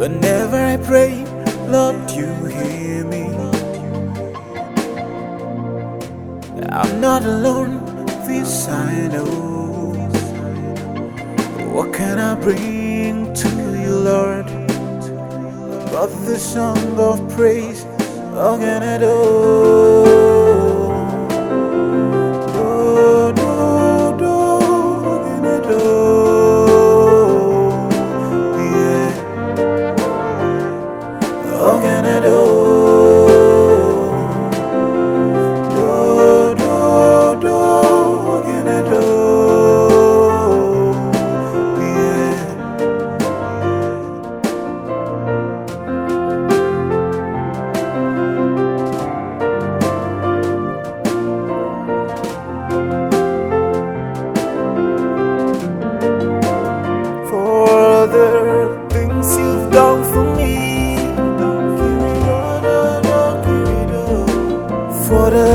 Whenever I pray, Lord, you hear me. I'm not alone, this I know. What can I bring to you, Lord? But the song of praise, all can I do?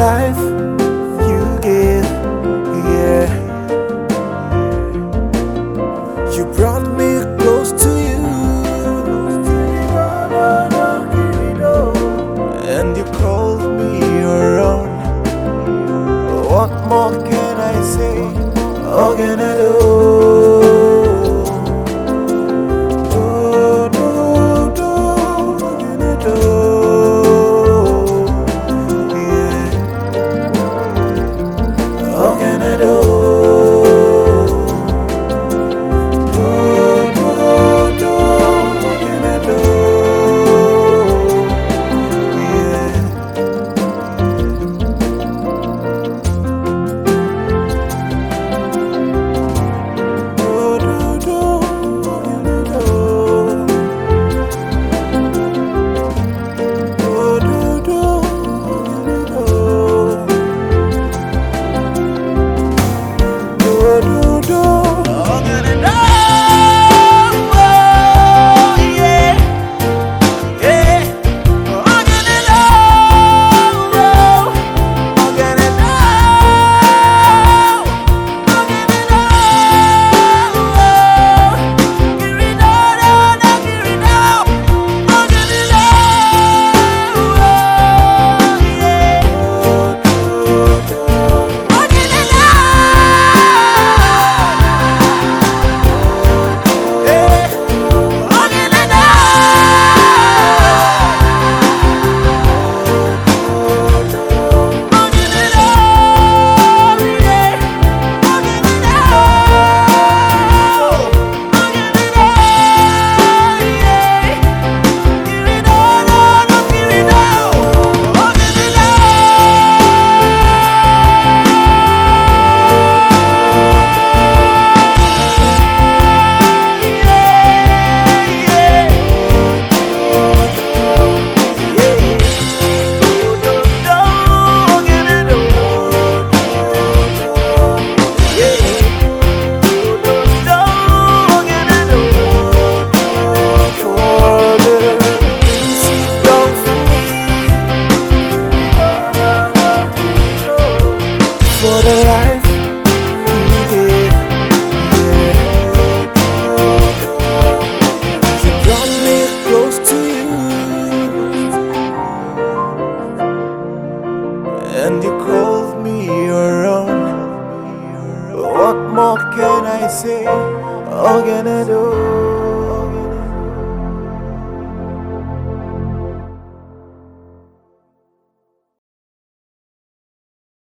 life you give, yeah. You brought me close to you, and you called me your own. What more can I say? What can I do? and you called me your own. What more can I say? All gonna do?